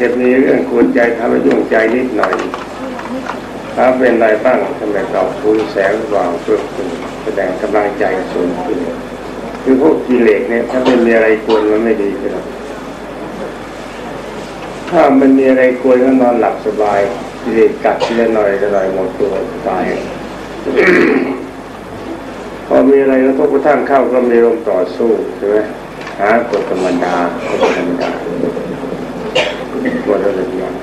จะมีเรื่องกวนใจทำให้ยุ่งใจนิดหน่อยถ้าเป็นไรบ้างทำไมเราคุณแสงสว่างเพิ่มขึ้นแสดงกำลังใจสูงขึ้นคือพวกกิเลสเนี่ย ถ้าเป็นมีอะไรกวนมันไม่ดีใช่ไหมถ้ามันมีอะไรกวนก็นอนหลับสบายกิเลสกัดทีละหน่อยละหน่อยหมดตัวตายพอมีอะไรกระทบกระทั่งเข้าก็มีลมต่อสู้ใช่ไหมหากฎธรรมดากฎธรรมดา กฎอะไรอย่าง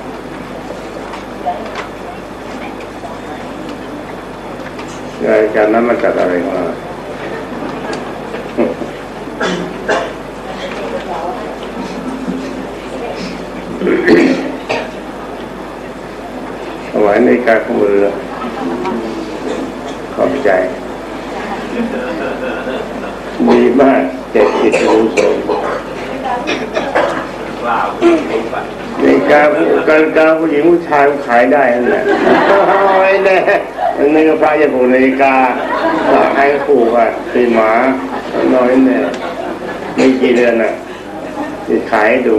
รายการนั้นมันจัดอะไรมาถวายในการขมือขอบใจดีมากเจ็ดสิบรู้สม ในการการการผู้หญิงผู้ชายขายได้นั่นแหละไม่แน่นี่ก็พระจะผูกนาฬิกาให้ผูกอะตีหมาน้อยเนี่ยไม่กี่เดือนอะจะขายดู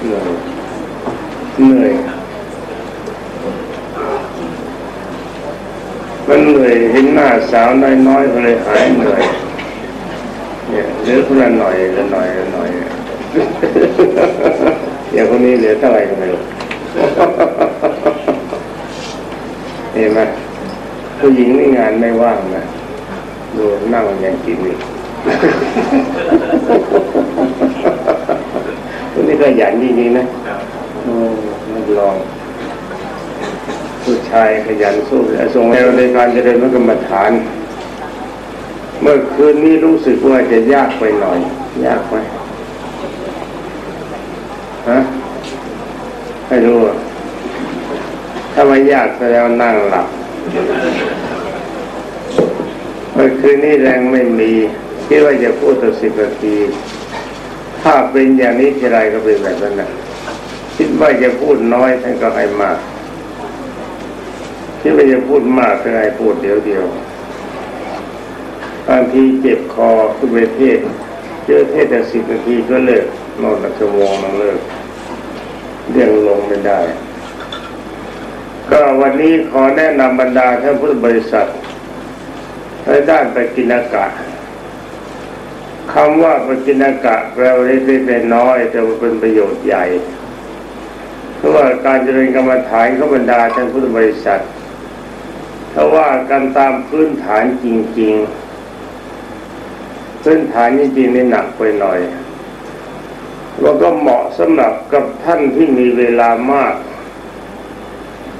เหนื่อยเหนื่อย มันเหนื่อยเห็นหน้าสาวน้อยๆก็เลยหายเหนื่อยเนี่ยเหลือคนละหน่อยละหน่อยละหน่อยอย่างคนนี้เหลือเท่าไหร่ก็ไม่รู้เห็นไหมผู้หญิงนี่งานไม่ว่างนะดูนั่งยังกินอีกคนนี้ก็หยันจริงๆนะโอ้มันลองผู้ ชายขยันสู้และส่งแนวในการเจริญพระกรรมฐาน เมื่อคืนนี้รู้สึกว่าจะยากไปหน่อย ยากไหมฮะไม่รู้ถ้าไม่ยากแสดงนั่งหลับเมื่อคืนนี้แรงไม่มีคิดว่าจะพูดต่อสิบนาทีถ้าเป็นอย่างนี้ทีไรก็เป็นแบบนั้นนะคิดว่าจะพูดน้อยท่านก็ให้มาก คิดว่าจะพูดมากท่านให้พูดเดียวเดียวบางทีเจ็บคอคือไปเทศเจอเทศแต่สิบนาทีก็เลิกนอนแต่ชั่วโมงนึงเลิกเรื่องลงไม่ได้ ก็วันนี้ขอแนะนำบรรดาท่านพุทธบริษัทในด้านปกินากะคำว่าปกินากะแปลว่าเล็กๆน้อยแต่ว่าเป็นประโยชน์ใหญ่ เพราะว่าการเจริญกรรมฐานของบรรดาท่านพุทธบริษัท ถ้าว่ากันตามพื้นฐานจริง ๆ พื้นฐานจริงๆนี่หนักไปหน่อยแล้วก็เหมาะสำหรับกับท่านที่มีเวลามาก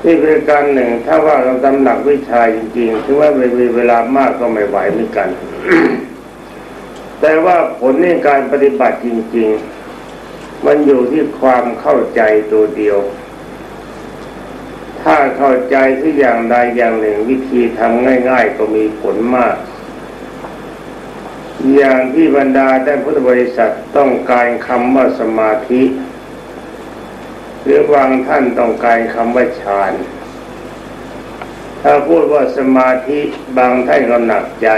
นี่เป็นการหนึ่ง ถ้าว่าเราตำหนักวิชาจริงๆถึงว่ามีเวลามากก็ไม่ไหวเหมือนกัน แต่ว่าผลในการปฏิบัติจริง ๆ มันอยู่ที่ความเข้าใจตัวเดียว ถ้าเข้าใจที่อย่างใดอย่างหนึ่งวิธีทำง่าย ๆ ก็มีผลมาก อย่างที่บรรดาท่านพุทธบริษัทต้องการคำว่าสมาธิ หรือบางท่านต้องการคำว่าฌานถ้าพูดว่าสมาธิบางท่านก็หนักใจ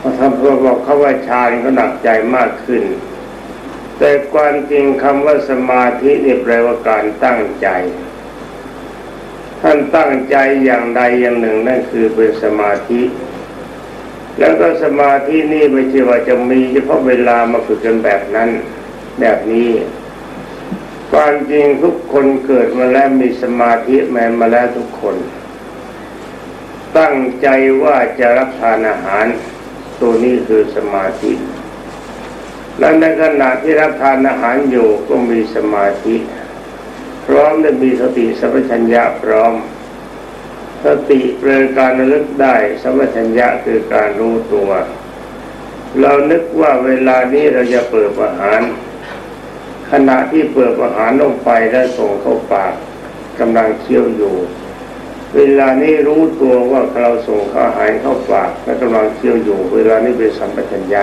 พอทำพื่อบอกเขาว่าฌานก็หนักใจมากขึ้น แต่ความจริงคำว่าสมาธินี่แปลว่าการตั้งใจ ท่านตั้งใจอย่างใดอย่างหนึ่งนั่นคือเป็นสมาธิ แล้วก็สมาธินี่ไม่ใช่ว่าจะมีเฉพาะเวลามาฝึกกันแบบนั้น แบบนี้ความจริงทุกคนเกิดมาแล้วมีสมาธิแม้มาแล้วทุกคน ตั้งใจว่าจะรับทานอาหาร ตัวนี้คือสมาธิ และในขณะที่รับทานอาหารอยู่ก็มีสมาธิ พร้อมและมีสติสัมปชัญญะพร้อม สติเป็นการระลึกได้สัมปชัญญะคือการรู้ตัว เรานึกว่าเวลานี้เราจะเปิดอาหาร ขณะที่เปิดอาหารลงไปและส่งเข้าปากกำลังเคี้ยวอยู่ เวลานี้รู้ตัวว่าเราส่งข้าวอาหารเข้าปากและกำลังเคี้ยวอยู่ เวลานี้เป็นสัมปชัญญะ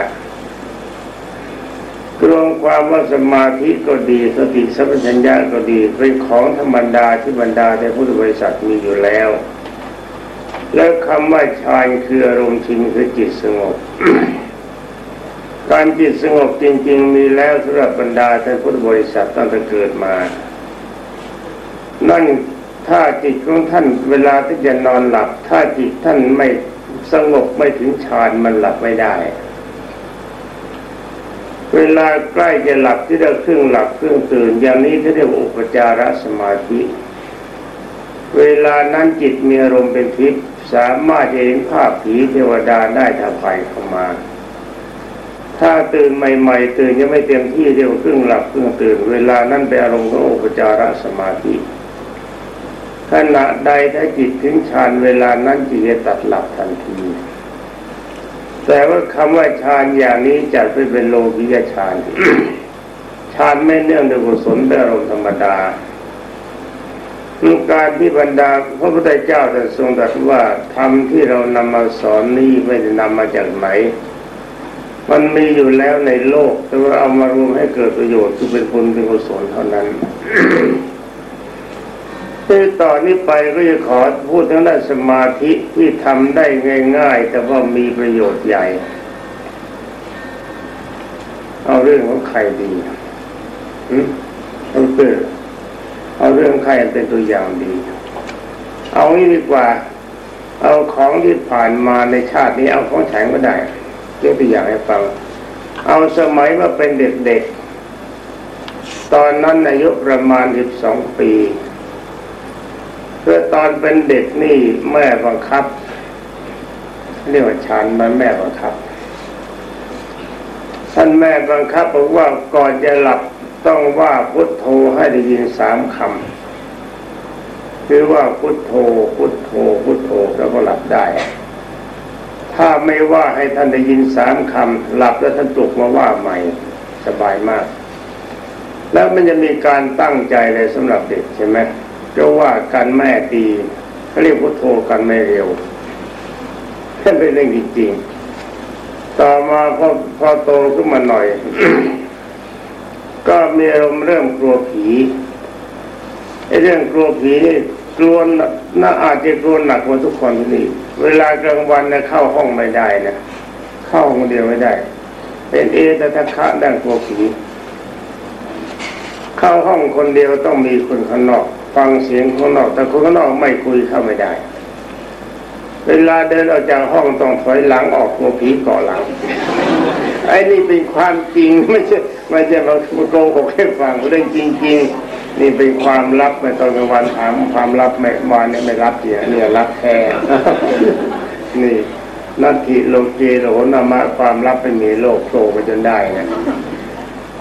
รวมความว่าสมาธิก็ดีสติสัมปชัญญะก็ดีเป็นของธรรมดาที่บรรดาในพุทธบริษัทมีอยู่แล้ว แล้วคำว่าฌานคืออารมณ์ชินคือจิตสงบ การจิตสงบจริง ๆ มีแล้วสำหรับบรรดาท่านพุทธบริษัทตั้งแต่เกิดมา นั่นถ้าจิตของท่านเวลาที่จะนอนหลับ ถ้าจิตท่านไม่สงบไม่ถึงฌานมันหลับไม่ได้ เวลาใกล้จะหลับที่เราครึ่งหลับครึ่งตื่นอย่างนี้ที่เรียกว่าอุปจารสมาธิ เวลานั้นจิตมีอารมณ์เป็นทิพย์สามารถเห็นภาพผีเทวดาได้ถ้าไฟเข้ามา ถ้าตื่นใหม่ ๆ ตื่นยังไม่เต็มที่เรียกว่าครึ่งหลับครึ่งตื่น เวลานั้นเป็นอารมณ์ของอุปจารสมาธิขณะใดถ้าจิตถึงฌานเวลานั้นจิตจะตัดหลับทันที แต่ว่าคำว่าฌานอย่างนี้จัดไปเป็นโลกิยฌานฌานไม่เนื่องด้วยกุศลเป็นอารมณ์ธรรมดาการที่บรรดาพระพุทธเจ้าจะทรงตรัสว่าธรรมที่เรานำมาสอนนี้ไม่ได้นำมาจากไหน มันมีอยู่แล้วในโลก แต่ว่าเอามารวมให้เกิดประโยชน์คือเป็นบุญเป็นกุศลเท่านั้น คือต่อนนี้ไปก็จะขอพูดถึงด้านสมาธิที่ทำได้ง่าย ๆ แต่ว่ามีประโยชน์ใหญ่ เอาเรื่องของใครดีอืมเอาเรื่องเอาเรื่องใครเป็นตัวอย่างดี เอางี้ดีกว่า เอาของที่ผ่านมาในชาตินี้เอาของแข็งก็ได้ยกตัวอย่างให้ฟัง เอาสมัยว่าเป็นเด็กๆ ตอนนั้นอายุประมาณสิบสองปี เพื่อตอนเป็นเด็กนี่แม่บังคับ เรียกว่าชันมันแม่บังคับ ท่านแม่บังคับบอกว่าก่อนจะหลับต้องว่าพุทโธให้ได้ยินสามคำคือว่าพุทโธ พุทโธ พุทโธแล้วก็หลับได้ ถ้าไม่ว่าให้ท่านได้ยินสามคำหลับแล้วท่านปลุกมาว่าใหม่สบายมาก แล้วมันจะมีการตั้งใจเลยสำหรับเด็กใช่ไหม จะว่ากันแม่ดีเขาเรียกพุทโธกันไม่เร็วแค่เป็นเรื่องจริงต่อมาพอพอโตขึ้นมาหน่อย ก็มีอารมณ์เริ่มกลัวผีไอ้เรื่องกลัวผีนี่กลัวน่าอาจจะกลัวหนักกว่าทุกคนที่นี่เวลากลางวันนะเข้าห้องไม่ได้นะเข้าห้องเดียวไม่ได้ เป็นเอตตะคะดังกลัวผีเข้าห้องคนเดียวต้องมีคนข้างนอก ฟังเสียงข้างนอก แต่คนข้างนอกไม่คุยเข้าไม่ได้ เวลาเดินออกจากห้องต้องถอยหลังออกตัวผีเกาะหลังไอ้นี่เป็นความจริงไม่ใช่ไม่ใช่มาโกหกให้ฟังเรื่องจริง ๆ นี่เป็นความลับในตอนกลางวันถามความลับไม่วานเนี่ยไม่รับเสียเนี่ยรับแท้นี่นัตถิโลเกโหนามะความลับไม่มีโลกโผล่ไปจนได้นะ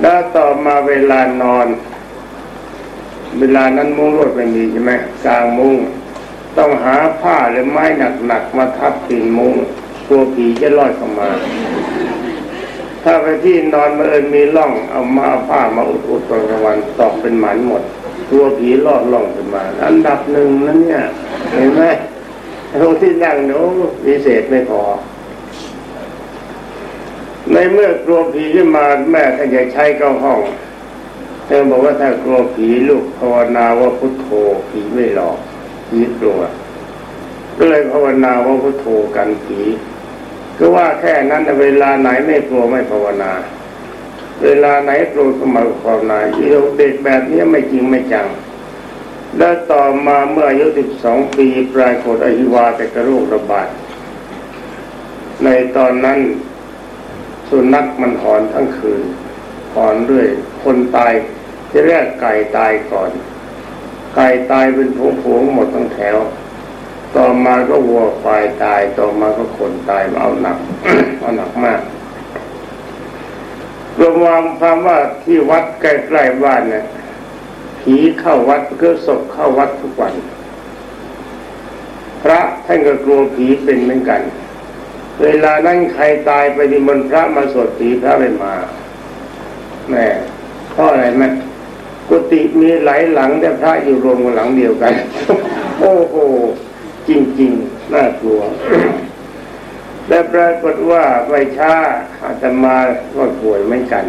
แล้วต่อมาเวลานอน เวลานั้นมุ้งรดไม่มีใช่ไหมกลางมุ้งต้องหาผ้าหรือไม้หนักๆมาทับตีนมุ้งตัวผีจะลอยเข้ามา ถ้าไปที่นอนมาเอิญมีร่องเอามาผ้ามาอุดๆตอนกลางวันตอกเป็นหมันหมดตัวผีลอดล่องขึ้นมา อันดับหนึ่งนั้นเนี่ยเห็นไหมตรงที่นั่งโน้พิเศษไม่พอในเมื่อกลัวผีขึ้นมาแม่ท่านจะใช้เก้าห้อง ธอบอกว่าถ้ากลัวผีลูกภาวนาว่าพุทโธผีไม่หลอกผีกลัวก็เลยภาวนาว่าพุทโธกันผีก็ว่าแค่นั้นเวลาไหนไม่กลัวไม่ภาวนา เวลาไหนกลัวก็มาภาวนาเด็กแบบนี้ไม่จริงไม่จังแล้วต่อมาเมื่ออายุสิบสองปีปลายโคดอหิวาแต่กระโรคระบาด ในตอนนั้นสุนัขมันหอนทั้งคืนหอนด้วยคนตาย ทีแรกไก่ตายก่อน ไก่ตายเป็นผงผงหมดทั้งแถว ต่อมาก็วัวควายตาย ต่อมาก็คนตายมาเอาหนักเอาหนักมากรวมความว่าที่วัดใกล้ๆบ้านเนี่ยผีเข้าวัดเพื่อศพเข้าวัดทุกวัน พระท่านก็กลัวผีเป็นเหมือนกัน เวลานั้นใครตายไปดิมนพระมาสวดผีพระไม่มาแม่เพราะอะไรไหมกุฏิ มีหลายหลังแต่พระอยู่รวมกันหลังเดียวกัน โอ้โห จริงๆ น่ากลัว และปรากฏว่าไม่ช้าอาตมาก็ป่วยเหมือนกัน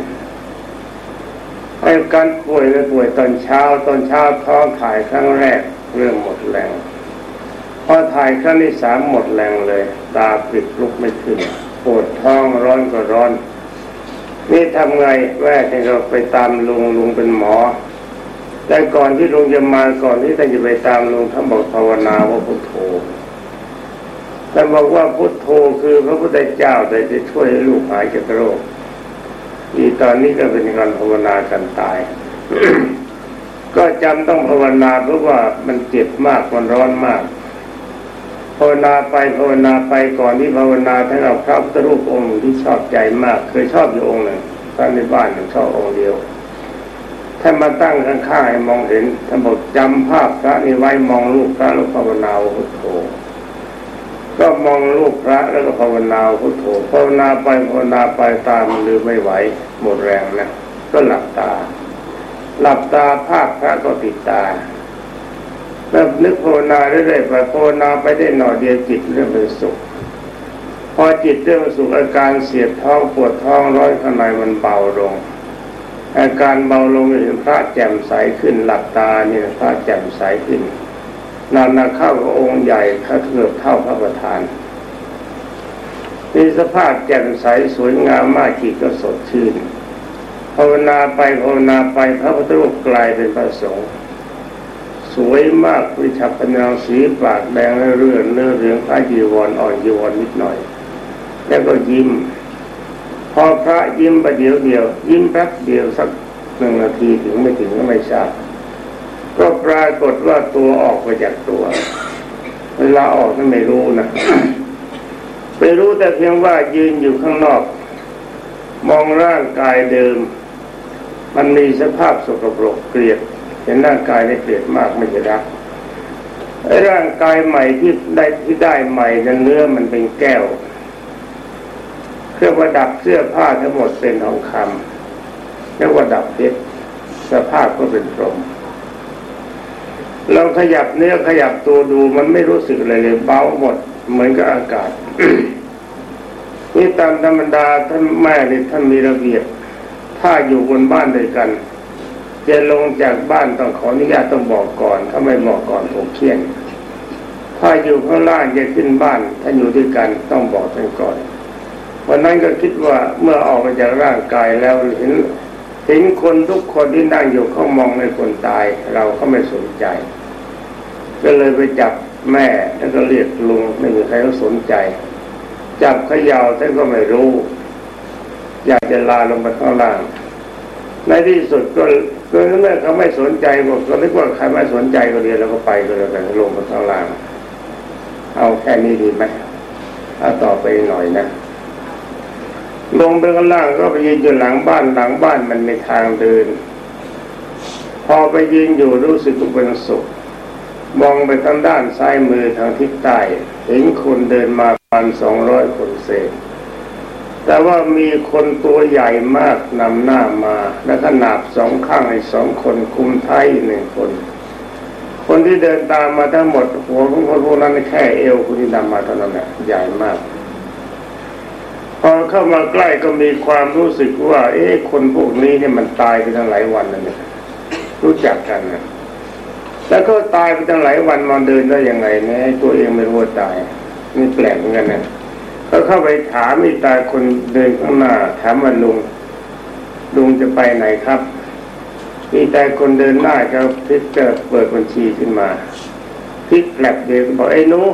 ไอ้การป่วยเลยป่วยตอนเช้า ตอนเช้าท้องถ่ายครั้งแรกเริ่มหมดแรงพอถ่ายครั้งที่สามหมดแรงเลย ตาปิดลุกไม่ขึ้นปวดท้องร้อนก็ร้อน นี่ทำไงแม่ให้เราไปตามลุงลุงเป็นหมอ แต่ก่อนที่ลุงจะมาก่อนที่ท่านจะไปตามลุงท่านบอกภาวนาว่าพุทโธท่านบอกว่าพุทโธคือพระพุทธเจ้าแต่จะช่วยให้ลูกหายจากโรคอีตอนนี้ก็เป็นการภาวนากันตาย ก็จำต้องภาวนาเพราะว่ามันเจ็บมากมันร้อนมากภาวนาไปภาวนาไปก่อนที่ภาวนาท่านเอาพระพุทธรูปองค์ที่ชอบใจมาก เคยชอบอยู่องค์หนึ่งตอนในบ้านหนึ่งชอบองค์เดียว ท่านมาตั้งข้างๆให้มองเห็นท่านบอกจำภาพพระนี้ไว้มองรูปพระแล้วภาวนาพุทโธก็มองรูปพระแล้วก็ภาวนาพุทโธภาวนาไปภาวนาไปตามันลืมไม่ไหว หมดแรงนะก็หลับตา หลับตาภาพพระก็ติดตาแล้วนึกภาวนาเรื่อยๆไปภาวนาไปได้หน่อยเดียวจิตเริ่มเป็นสุข พอจิตเริ่มสุขอาการเสียดท้องปวดท้องร้อนข้างในมันเบาลง อาการเบาลงเห็นพระแจ่มใสขึ้นหลับตาเนี่ยพระแจ่มใสขึ้นนานนาเข้าองค์ใหญ่ถ้าเกือบเท่าพระประธานมีสภาพแจ่มใสสวยงามมากจิตก็สดชื่นภาวนาไปภาวนาไปพระพุทธรูปกลายเป็นพระสงฆ์สวยมากวิชัพนางสีปากแดงเรื่อนเนื้อเหลืองผ้าจีวรอ่อนจีวรนิดหน่อย แล้วก็ยิ้ม พอพระยิ้มประเดี๋ยวเดียว ยิ้มแป๊บเดียวสักหนึ่งนาทีถึงไม่ถึงก็ไม่ทราบก็ปรากฏว่าตัวออกมาจากตัว เวลาออกนั้นไม่รู้นะไปรู้แต่เพียงว่ายืนอยู่ข้างนอก มองร่างกายเดิม มันมีสภาพสกปรกเกลียดเห็นร่างกายในเกลียดมากไม่จะรักร่างกายใหม่ที่ได้ที่ได้ใหม่นั้นเนื้อมันเป็นแก้ว เครื่องประดับเสื้อผ้าทั้งหมดเป็นทองคำแล้วประดับเพชรสภาพก็เป็นพรหมเราขยับเนื้อขยับตัวดูมันไม่รู้สึกอะไรเลยเบาหมด เหมือนกับอากาศนี่ตามธรรมดาท่านแม่เนี่ยท่านมีระเบียบ ถ้าอยู่บนบ้านด้วยกันจะลงจากบ้านต้องขออนุญาตต้องบอกก่อน ถ้าไม่บอกก่อนผมเคี่ยน ถ้าอยู่ข้างล่างจะขึ้นบ้าน ถ้าอยู่ด้วยกันต้องบอกท่านก่อน วันนั้นก็คิดว่าเมื่อออกมาจากร่างกายแล้วเห็นเห็นคนทุกคนที่นั่งอยู่เขามองในคนตาย เราก็ไม่สนใจ ก็เลยไปจับแม่แล้วก็เรียกลุงไม่มีใครเขาสนใจ จับขยาวท่านก็ไม่รู้ อยากจะลาลงไปข้างล่าง ในที่สุดก็ก็เมื่อเขาไม่สนใจบอกก็นึกว่าใครไม่สนใจก็เรียนแล้วก็ไปก็เลยกันลงมาข้างล่าง เอาแค่นี้ดีไหมถ้าต่อไปหน่อยนะ ลงไปข้างล่างก็ไปยืนอยู่หลังบ้านหลังบ้านมันมีทางเดิน พอไปยืนอยู่รู้สึกเป็นสุขมองไปทางด้านซ้ายมือทางทิศใต้เห็นคนเดินมาประมาณสองร้อยคนเศษแต่ว่ามีคนตัวใหญ่มากนำหน้ามา และขนาบสองข้างให้สองคนคุมไทยหนึ่งคน คนที่เดินตามมาทั้งหมดหัวของคนพวกนั้นแค่เอวคนที่นำมาเท่านั้นแหละใหญ่มาก พอเข้ามาใกล้ก็มีความรู้สึกว่า เอ๊ะคนพวกนี้เนี่ยมันตายไปตั้งหลายวันแล้วเนี่ยรู้จักกันนะแล้วก็ตายไปตั้งหลายวันมาเดินได้ยังไงเนี่ยตัวเองไม่รู้ว่าตายนี่แปลกเหมือนกันนะก็เข้าไปถามอีตาคนเดินข้างหน้า ถามว่าลุงลุงจะไปไหนครับมีแต่คนเดินหน้าเขาพิจารเปิดบัญชีขึ้นมาพลิกแผลบเดียวบอกไอ้นู้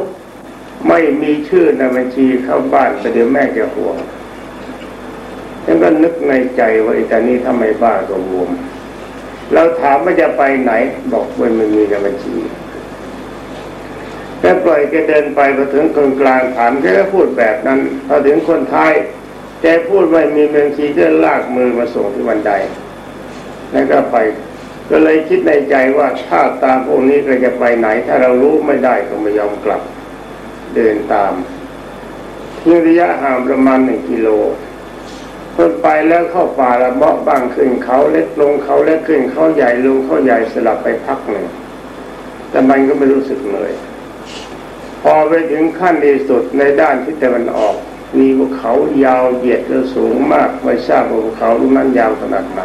ไม่มีชื่อในบัญชีเข้าบ้านแต่เดี๋ยวแม่จะห่วงฉันก็นึกในใจว่าไอ้ตานี้ทำไมบ้าก็วมเราถามว่าจะไปไหน บอกว่าไม่มีในบัญชีแค่ปล่อยแกเดินไปพอถึงคนกลางถามแกก็พูดแบบนั้นพอถึงคนท้ายแกพูดว่ามีบัญชีก็ลากมือมาส่งที่บันได แล้วก็ไป ก็เลยคิดในใจว่าถ้าตามพวกนี้ก็จะไปไหน ถ้าเรารู้ไม่ได้ก็ไม่ยอมกลับ เดินตามทิ้งระยะห่างประมาณหนึ่งกิโลเพิ่ไปแล้วเข้าป่าละเบาะบ้างขึ้นเขาเล็กลงเขาเล็กขึ้นเขาใหญ่ลงเขาใหญ่สลับไปพักหนึ่งแต่มันก็ไม่รู้สึกเหนื่อยพอไปถึงขั้นที่สุดในด้านที่ตะวันออก มีภูเขายาวเหยียดและสูงมากไม่ทราบว่าภูเขาลูกนั้นยาวขนาดไหน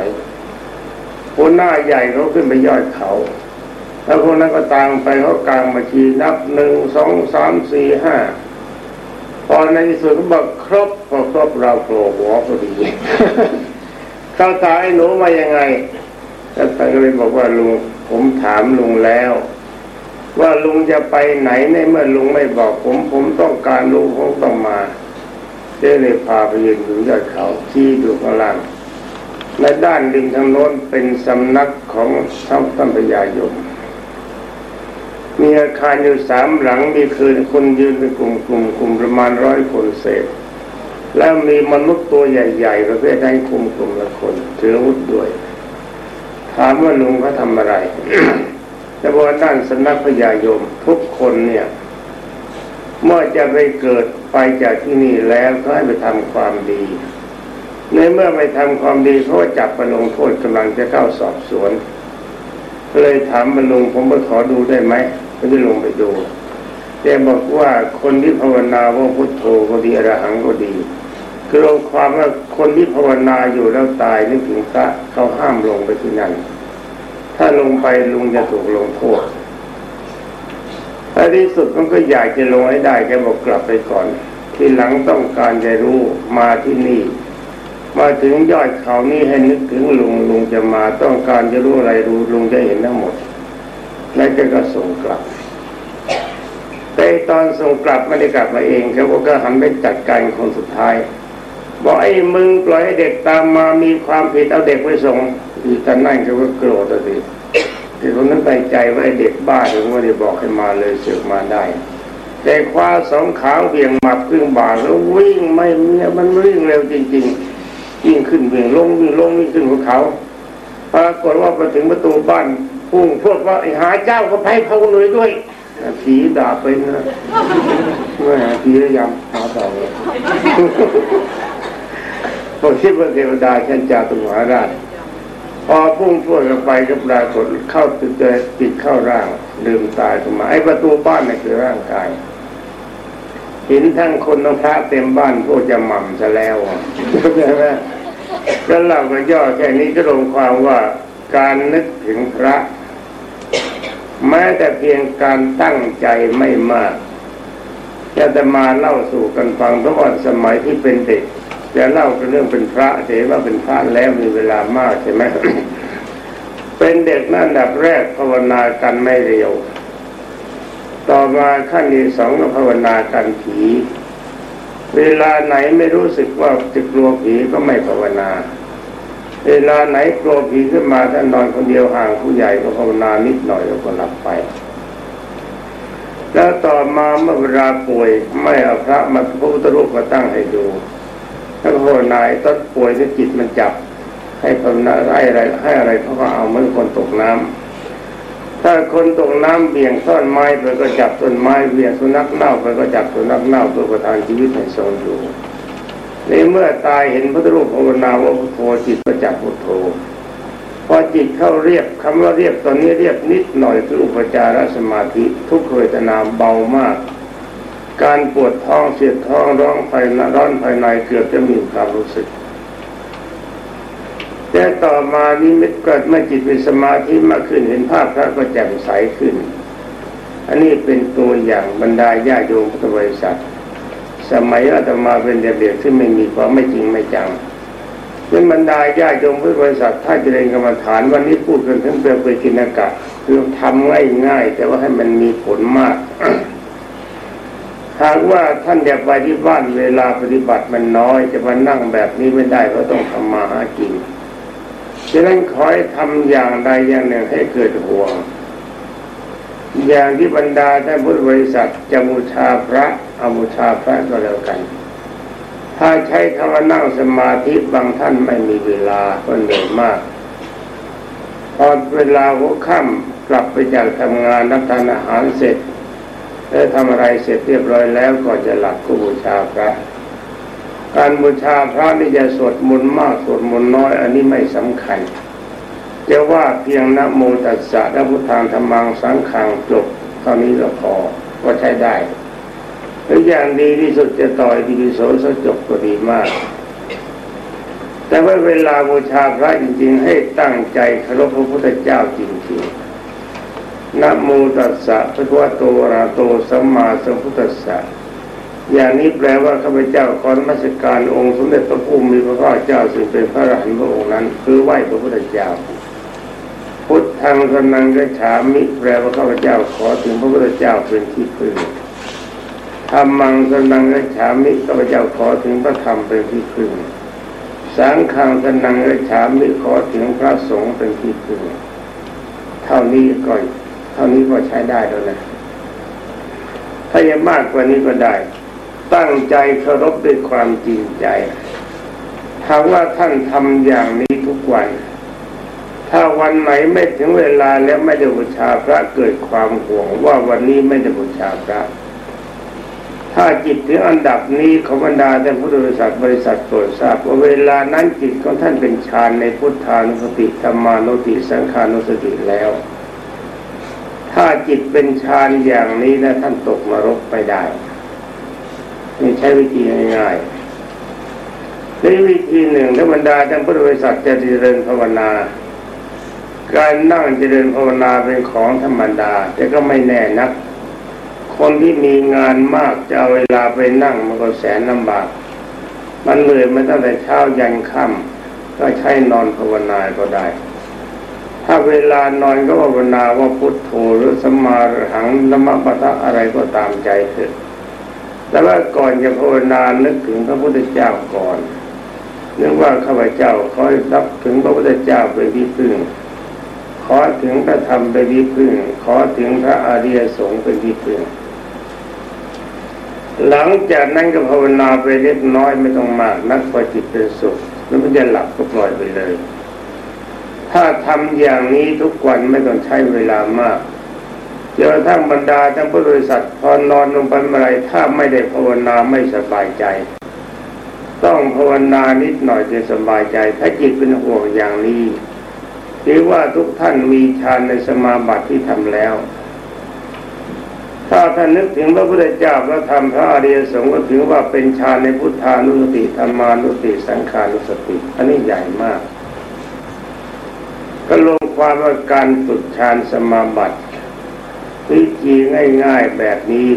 คนหน้าใหญ่เขาขึ้นไปยอดเขา แล้วคนนั้นก็ต่างไปเขากลางมาทีนับหนึ่งสองสามสี่ห้าพอในที่สุดเขาบอกครบพอครบเราโผล่หัวพอดีเขาถามไอ้หนูมายังไงแล้วท่านก็เลยบอกว่าลุงผมถามลุงแล้ว ว่าลุงจะไปไหนในเมื่อลุงไม่บอกผม ผมต้องการลุงผมต้องมาเจ้เลยพาไปยืนอยู่ยอดเขาที่ดูข้างล่างในด้านริมทางโน้นเป็นสำนักของท่านพญายม อาคารอยู่สามหลังมีคืนคนยืนเป็นกลุ่มกลุ่มกลุ่มประมาณร้อยคนเศษ แล้วมีมนุษย์ตัวใหญ่ๆประเภทนั้นคุมกลุ่มละคนถืออาวุธด้วย ถามว่าลุงเขาทำอะไรแต่ว่าด้านสนักพญายมทุกคนเนี่ยเมื่อจะไปเกิดไปจากที่นี่แล้วก็ให้ไปทำความดี ในเมื่อไปทำความดีเขาจับไปลงโทษกำลังจะเข้าสอบสวน เลยถามบรรลุงผมไปขอดูได้ไหม ก็จะลงไปดูแกบอกว่าคนที่ภาวนาว่าพุทโธก็ดีอรหังก็ดีคือลงความว่าคนที่ภาวนาอยู่แล้วตายนึกถึงพระเขาห้ามลงไปที่นั่นถ้าลงไปลุงจะถูกลงโทษในที่สุดมันก็อยากจะลงให้ได้แกบอกกลับไปก่อน ที่หลังต้องการจะรู้มาที่นี่ มาถึงยอดเขานี่ให้นึกถึงลุงลุงจะมาต้องการจะรู้อะไรรู้ลุงจะเห็นทั้งหมด แล้วแกก็ส่งกลับแต่ตอนส่งกลับไม่ได้กลับมาเองเขาก็หันไปจัดการคนสุดท้ายบอกไอ้มึงปล่อยให้เด็กตามมามีความผิดเอาเด็กไปส่งอีตอนนั่นเขาก็โกรธสิที่คนนั้นไปใจว่าเด็กบ้าถึงว่าได้บอกให้มาเลยเสือกมาได้แต่คว้าสองขาเบี่ยงหมับครึ่งบาทแล้ววิ่งไม่เมียมันวิ่งเร็วจริงๆวิ่งขึ้นเวิ่งลงวิ่งลงวิ่งขึ้นภูเขาปรากฏว่าไปถึงประตูบ้าน พุ่งพวดว่าไอ้หาเจ้าก็ไพ่เขาเลยด้วยผีด่าไปนะเมื่อผีระยำหาต่อเลยผมคิดว่าเทวดาชั้นจาตุมหาราชพอพุ่งพวดกันไปก็ปรากฏเข้าติดใจติดเข้าร่างลืมตายขึ้นมาไอ้ประตูบ้านนี่คือร่างกายเห็นทั้งคนทั้งพระเต็มบ้านพวกจะหม่ำซะแล้วใช่ไหมแล้วเราก็ย่อแค่นี้ก็ลงความว่าการนึกถึงพระ แม้แต่เพียงการตั้งใจไม่มากจะแต่มาเล่าสู่กันฟังเพราะว่าสมัยที่เป็นเด็กจะเล่าเรื่องเป็นพระเห็นว่าเป็นพระแล้วมีเวลามากใช่ไหมเป็นเด็กนั่นดับแรกภาวนากันไม่เร็ว ต่อมาขั้นที่สองก็ภาวนากันผี เวลาไหนไม่รู้สึกว่าจะกลัวผีก็ไม่ภาวนา เวลาไหนกลัวผีขึ้นมาท่านนอนคนเดียวห่างผู้ใหญ่ก็ภาวนานิดหน่อยแล้วก็หลับไป แล้วต่อมาเมื่อเวลาป่วยไม่เอาพระมาพระพุทธรูปมาตั้งให้ดูถ้าภาวนายต้นป่วยที่จิตมันจับ ให้ภาวนาให้อะไรให้อะไรเขาก็เอาเหมือนคนตกน้ำถ้าคนตกน้ำเบี่ยงต้นไม้ไปก็จับต้นไม้เบี่ยงสุนัขเน่าไปก็จับสุนัขเน่าตัวประทานชีวิตให้ทรงอยู่ ในเมื่อตายเห็นพระรูปภาวนาว่าพุทโธจิตก็จับพุทโธพอจิตเข้าเรียบคำว่าเรียบตอนนี้เรียบนิดหน่อยคืออุปจารสมาธิทุกเวทนาเบามาก การปวดท้องเสียดท้องร้องภายในร้อนภายในเกือบจะมีความรู้สึกแต่ต่อมานี้มิตเกิดเมื่อจิตเป็นสมาธิมากขึ้นเห็นภาพพระก็แจ่มใสขึ้น อันนี้เป็นตัวอย่างบรรดาญาโยมพุทธบริษัท สมัยอาตมาเป็นเด็กๆที่ไม่มีความไม่จริงไม่จังเป็นบรรดาญาโยมพุทธบริษัทถ้าจะเรียนกรรมฐานวันนี้พูดกันถึงเปลวไปกินอากาศคือทำง่ายๆแต่ว่าให้มันมีผลมากหากว่าท่านจะไปที่บ้านเวลาปฏิบัติมันน้อย จะมานั่งแบบนี้ไม่ได้เพราะต้องทำมาหากินฉะนั้นขอให้ทำอย่างใดอย่างหนึ่งให้เกิดห่วง อย่างที่บรรดาท่านพุทธบริษัทจะบูชาพระอาบูชาพระก็แล้วกัน ถ้าใช้คำว่านั่งสมาธิบางท่านไม่มีเวลาก็เหนื่อยมาก พอเวลาหัวค่ำกลับไปจากทำงานรับทานอาหารเสร็จแล้วทำอะไรเสร็จเรียบร้อยแล้วก่อนจะหลับก็บูชาพระ การบูชาพระนี่จะสวดมนต์มากสวดมนต์น้อย อันนี้ไม่สำคัญ จะว่าเพียงนะโมตัสสะและพุทธังธรรมังสังขังจบเท่านี้ก็พอก็ใช้ได้หรืออย่างดีที่สุดจะต่อยดีโสสจบก็ดีมาก แต่ว่าเวลาบูชาพระจริงๆ ให้ตั้งใจเคารพพระพุทธเจ้าจริงๆนะโมตัสสะพระพุทธโตระโตสัมมาสัมพุทธัสสะอย่างนี้แปลว่าข้าพเจ้าขอนมัสการองค์สมเด็จพระผู้มีพระเจ้าซึ่งเป็นพระอรหันต์พระองค์นั้น คือไหว้พระพุทธเจ้า พุทธังสนังกฉามิแปลว่าข้าพเจ้าขอถึงพระพุทธเจ้าเป็นที่พึ่งธรรมังสนังกฉามิข้าพเจ้าขอถึงพระธรรมเป็นที่พึ่ง สังฆังสนังกฉามิขอถึงพระสงฆ์เป็นที่พึ่ง เท่านี้ก็เท่านี้ก็ใช้ได้แล้วนะถ้ายังมากกว่านี้ก็ได้ ตั้งใจเคารพด้วยความจริงใจถ้าว่าท่านทำอย่างนี้ทุกวัน ถ้าวันไหนไม่ถึงเวลาแล้วไม่ได้บูชาพระเกิดความห่วงว่าวันนี้ไม่ได้บูชาพระ ถ้าจิตถึงอันดับนี้ขบรรดาท่านพุทธบริษัทบริษัทโปรดทราบว่าเวลานั้นจิตของท่านเป็นฌานในพุทธานุสติธรรมานุสติสังขานุสติแล้ว ถ้าจิตเป็นฌานอย่างนี้นะท่านตกมรกไปได้นี่ใช้วิธีง่ายๆในวิธีหนึ่งธรรมดาท่านพุทธบริษัทจะเจริญภาวนา การนั่งเจริญภาวนาเป็นของธรรมดา แต่ก็ไม่แน่นัก คนที่มีงานมากจะเอาเวลาไปนั่งมันก็แสนลำบาก มันเลยมาตั้งแต่เช้ายันค่ำก็ใช้นอนภาวนาก็ได้ ถ้าเวลานอนก็ภาวนาว่าพุทโธหรือสมาหังนมปะทะอะไรก็ตามใจเถอะแต่ว่าก่อนจะภาวนานึกถึงพระพุทธเจ้าก่อนนึกว่าข้าพเจ้าขอรับถึงพระพุทธเจ้าเป็นที่พึ่ง ขอถึงพระธรรมเป็นที่พึ่ง ขอถึงพระอริยสงฆ์เป็นที่พึ่ง หลังจากนั้นก็ภาวนาไปเล็กน้อยไม่ต้องมากนักพอจิตเป็นสุขแล้วมันจะหลับก็ปล่อยไปเลย ถ้าทำอย่างนี้ทุกวันไม่ต้องใช้เวลามากจนกระทั่งบรรดาทั้งบริษัทพอนอนลงไปเมื่อไรถ้าไม่ได้ภาวนาไม่สบายใจ ต้องภาวนานิดหน่อยจะสบายใจ ถ้าจิตเป็นห่วงอย่างนี้ ถือว่าทุกท่านมีฌานในสมาบัติที่ทำแล้ว ถ้าท่านนึกถึงพระพุทธเจ้าพระธรรมพระอริยสงฆ์ก็ถือว่าเป็นฌานในพุทธานุสติธรรมานุสติสังขานุสติ อันนี้ใหญ่มาก ก็ลงความว่าการฝึกฌานสมาบัติวิธีง่าย ๆแบบนี้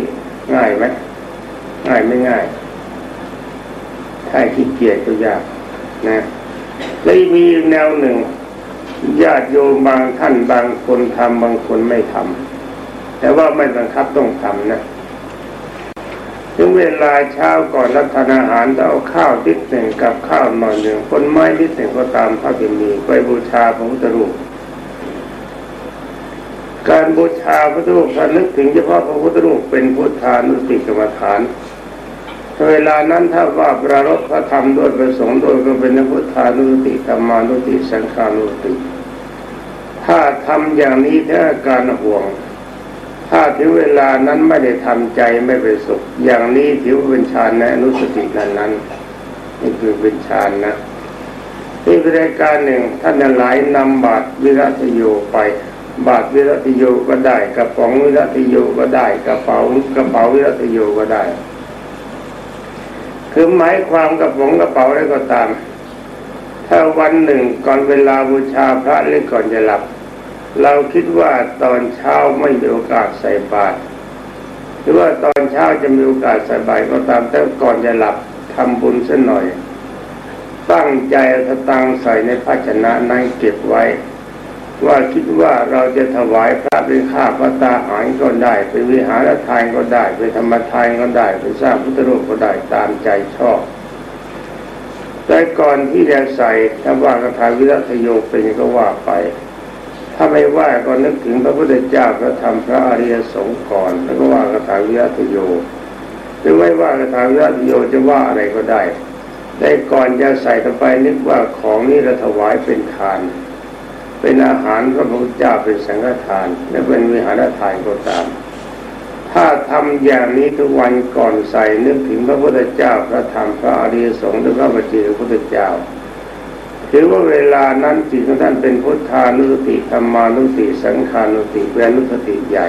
ง่ายไหมง่ายไม่ง่ายถ้าขี้เกียจก็ยากนะแล้วมีแนวหนึ่ง ญาติโยมบางท่านบางคนทำบางคนไม่ทำแต่ว่าไม่บังคับต้องทำนะถึงเวลาเช้าก่อนรับทานอาหารเอาข้าวนิดหนึ่งกับข้าวหน่อยหนึ่งคนไม้นิดหนึ่งก็ตามเท่าที่มีไปบูชาพระพุทธรูปการบูชาพระพุทธรูปนึกถึงเฉพาะพระพุทธรูปเป็นพุทธานุสติกรรมฐาน เวลานั้นถ้าว่าประรบพระธรรมด้วยประสงค์โดยก็เป็นพุทธานุสติธรรมานุสติสังขานุสติ ถ้าทำอย่างนี้ถ้าการห่วง ถ้าถึงเวลานั้นไม่ได้ทำใจไม่เป็นสุข อย่างนี้ถือเป็นฌานในอนุสตินั้นนั้นนี่คือเป็นฌานนะนี่เป็นรายการหนึ่งท่านหลายนำบาตรวิรัตโยไป บาทวิรัติโยก็ได้กระป๋องวิรัติโยก็ได้กระเป๋ากระเป๋าวิรัติโยก็ได้ คือหมายความกระป๋องกระเป๋าอะไรก็ตาม ถ้าวันหนึ่งก่อนเวลาบูชาพระหรือก่อนจะหลับ เราคิดว่าตอนเช้าไม่มีโอกาสใส่บาตรหรือว่าตอนเช้าจะมีโอกาสใส่บาตรก็ตามแต่ก่อนจะหลับทำบุญสักหน่อย ตั้งใจสตังใส่ในภาชนะนั้นเก็บไว้ ว่าคิดว่าเราจะถวายพระเป็นข้าพระตาหารก็ได้เป็นวิหารทานก็ได้เป็นธรรมทานก็ได้เป็นสร้างพุทธรูปก็ได้ตามใจชอบ แต่ก่อนที่จะใส่ถ้าว่ากระถาวิรัตโยเป็นก็ว่าไป ถ้าไม่ว่าก็นึกถึงพระพุทธเจ้าพระธรรมพระอริยสงฆ์ก่อนแล้วก็ว่ากระถาวิรัตโยหรือไม่ว่ากระถาวิรัตโยจะว่าอะไรก็ได้แต่ก่อนจะใส่ต่อไปนึกว่าของนี้เราถวายเป็นทาน เป็นอาหารพระพุทธเจ้าเป็นสังฆทานและเป็นวิหารทานก็ตาม ถ้าทำอย่างนี้ทุกวันก่อนใส่นึกถึงพระพุทธเจ้าพระธรรมพระอริยสงฆ์หรือพระบัจเจกพระพุทธเจ้าถือว่าเวลานั้นจิตของท่านเป็นพุทธานุสติธรรมานุสติสังขานุสติเวนุสติใหญ่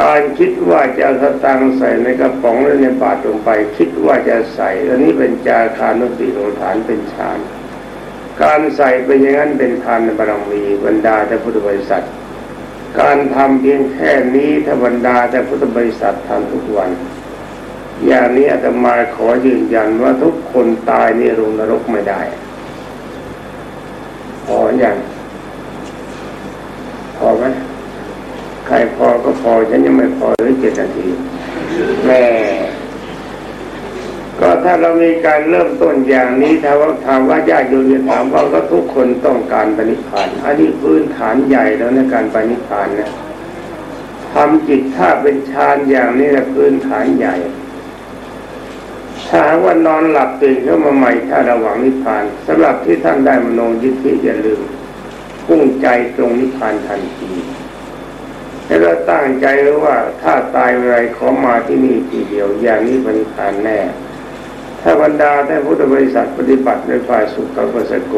การคิดว่าจะสตังใส่ในกระป๋องหรือในบาตรลงไป คิดว่าจะใส่อันนี้เป็นจาคานุสติโลฐานเป็นฌาน การใส่เป็นอย่างนั้นเป็นทานบารมีบรรดาแต่พุทธบริษัท การทำเพียงแค่นี้ถ้าบรรดาแต่พุทธบริษัททำทุกวัน อย่างนี้อาตมาขอยืนยันว่าทุกคนตายนี่ลงนรกไม่ได้พออย่างพอไหมใครพอก็พอฉันยังไม่พอหรือเจ็ดนาทีแม่ ก็ถ้าเรามีการเริ่มต้นอย่างนี้ถ้าว่าถามว่าญาติโยมจะถามว่าก็ทุกคนต้องการปณิพานอันนี้พื้นฐานใหญ่แล้วในการปณิพานนะทำจิตถ้าเป็นฌานอย่างนี้แหละพื้นฐานใหญ่ถ้าว่านอนหลับตื่นขึ้นมาใหม่ถ้าระหว่างนิพพานสำหรับที่ท่านได้มโนยิทธิอย่าลืมพุ่งใจตรงนิพพานทันทีให้เราตั้งใจไว้ว่าถ้าตายเมื่อไรขอมาที่นี่ทีเดียวอย่างนี้ปณิพานแน่ ถ้าบรรดาท่านพุทธบริษัทปฏิบัติในฝ่ายสุขกัสโก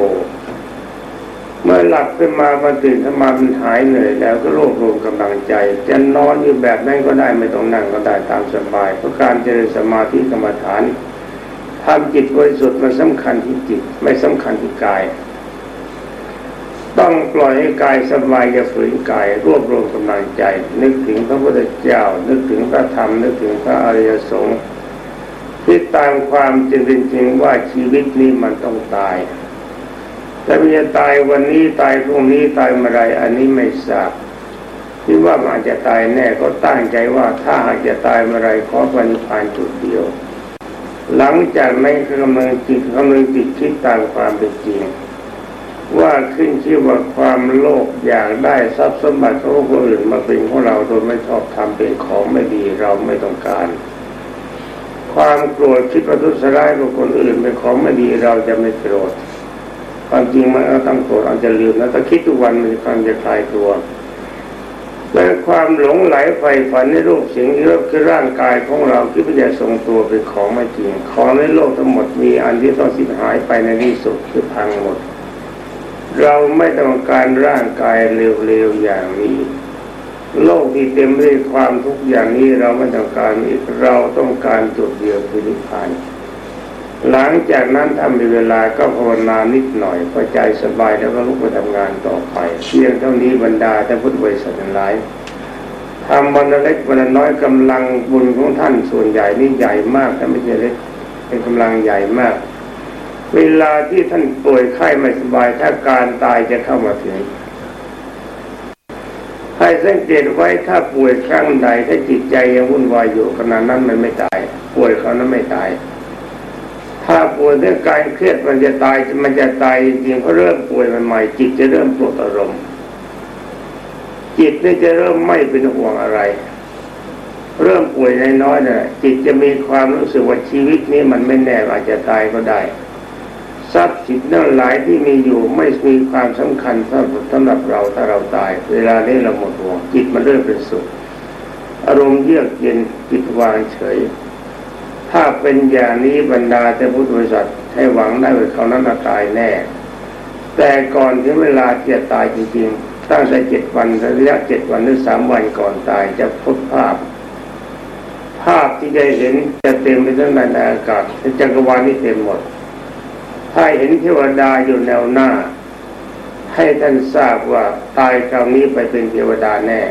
เมื่อหลับขึ้นมาบันตื่นขึ้นมามันหายเหนื่อยแล้วก็รวบรวมกำลังใจ จะนอนอยู่แบบนั้นก็ได้ไม่ต้องนั่งก็ได้ตามสบายเพราะการเจริญสมาธิกรรมฐานทำจิตบริสุทธิ์มันสำคัญที่จิตไม่สำคัญที่กาย ต้องปล่อยให้กายสบายอย่าฝืนกาย รวบรวมกำลังใจ นึกถึงพระพุทธเจ้า นึกถึงพระธรรมนึกถึงพระอริยสงฆ์ คิดตามความจริงจริงว่าชีวิตนี้มันต้องตาย แต่มันจะตายวันนี้ตายพรุ่งนี้ตายเมื่อไรอันนี้ไม่ทราบคิดว่ามันจะตายแน่ก็ตั้งใจว่าถ้าหากจะตายเมื่อไรขอปณิพานจุดเดียว หลังจากนั้นกำลังจิตกำลังจิตคิดตามความเป็นจริง ว่าขึ้นชื่อว่าความโลภอยากได้ทรัพย์สมบัติของคนอื่นมาเป็นของเราโดยไม่ชอบทำเป็นของไม่ดีเราไม่ต้องการ ความโกรธคิดประทุษร้ายกับคนอื่นเป็นของไม่ดีเราจะไม่โกรธความจริงมันเราต้องโกรธเราจะลืมนะถ้าคิดทุกวันมันความจะคลายตัวและความหลงไหลไฟฝันในรูปเสียงเยอะคือร่างกายของเราคิดว่าจะทรงตัวเป็นของไม่จริงของในโลกทั้งหมดมีอันที่ต้องสิ้นหายไปในที่สุดคือพังหมด เราไม่ต้องการร่างกายเร็วๆอย่างนี้ โลกที่เต็มด้วยความทุกข์อย่างนี้เราไม่ต้องการอีกเราต้องการจุดเดียวคือนิพพานหลังจากนั้นทำมีเวลาก็ภาวนานิดหน่อยพอใจสบายแล้วก็ลุกไปทำงานต่อไปเพียงเท่านี้บรรดาท่านพุทธบริษัททั้งหลายทำวันเล็กวันน้อยกำลังบุญของท่านส่วนใหญ่นี่ใหญ่มากแต่ไม่ใช่เล็กเป็นกำลังใหญ่มาก เวลาที่ท่านป่วยไข้ไม่สบายถ้าการตายจะเข้ามาถึง ให้สังเกตไว้ถ้าป่วยครั้งใดถ้าจิตใจยังวุ่นวายอยู่ขณะนั้นมันไม่ตาย ป่วยเขานั้นไม่ตาย ถ้าป่วยเรื่องการเครียดมันจะตายมันจะตายจริงเพราะเริ่มป่วยใหม่ๆจิตจะเริ่มปลดอารมณ์จิตนี่จะเริ่มไม่เป็นห่วงอะไร เริ่มป่วยน้อยๆเนี่ยจิตจะมีความรู้สึกว่าชีวิตนี้มันไม่แน่อาจจะตายก็ได้ ทรัพย์สินนั่นหลายที่มีอยู่ไม่มีความสำคัญสำหรับสำหรับเราถ้าเราตาย เวลานี้เราหมดห่วงจิตมันเริ่มเป็นสุข อารมณ์เยือกเย็นจิตวางเฉย ถ้าเป็นอย่างนี้บรรดาแต่พุทธบริษัทให้หวังได้ว่าเขานั้นตายแน่ แต่ก่อนถึงเวลาที่จะตายจริงๆ ตั้งแต่เจ็ดวันระยะเจ็ดวันหรือสามวันก่อนตายจะพบภาพภาพที่ได้เห็นจะเต็มไปทั้งในอากาศจักรวาลนี้เต็มหมด ถ้าเห็นเทวดาอยู่แนวหน้า ให้ท่านทราบว่าตายคราวนี้ไปเป็นเทวดาแน่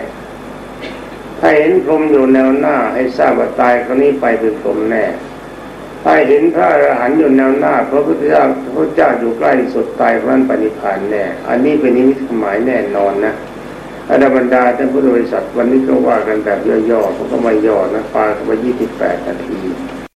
ถ้าเห็นพรหมอยู่แนวหน้า ให้ทราบว่าตายคราวนี้ไปเป็นพรหมแน่ ถ้าเห็นพระอรหันต์อยู่แนวหน้าพระพุทธเจ้าพระเจ้าอยู่ใกล้สุดตายพราะนั้นปณิพานแน่ อันนี้เป็นนิมิตหมายแน่นอนนะอาบรรดาท่านพุทธบริษัทวันนี้ก็ว่ากันแบบย่อๆเขาก็มาย่อนะปาเขามายี่สิบแปดนาที